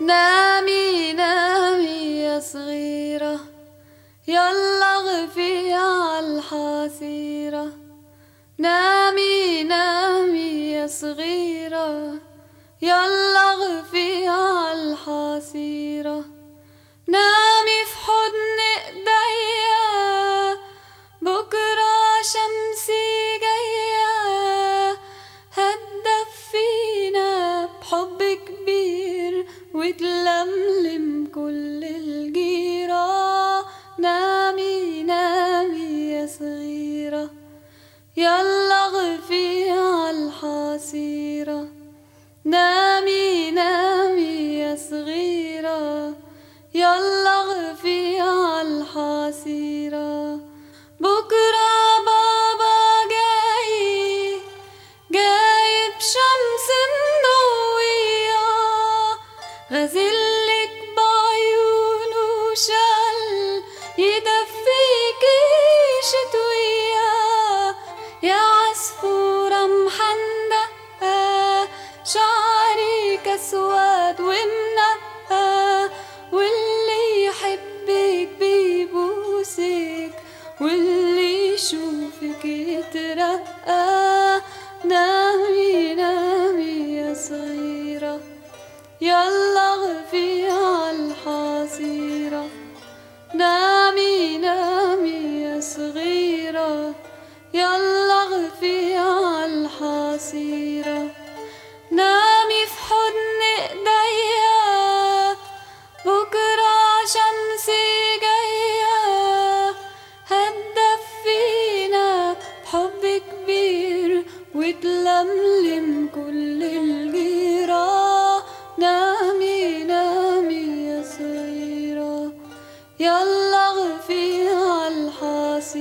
نامي نامي يا صغيرة. يلا غفي عالحصيرة نامي نامي يا صغيرة. يلا غفي عالحصيرة عالحصيرة نامي نامي يا صغيرة. يلا أسود ومنقى واللي يحبك بيبوسك واللي يشوفك يترقى. كبير وتلملم كل الجيرة. نامي نامي يا صغيرة يلا اغفي عالحصيرة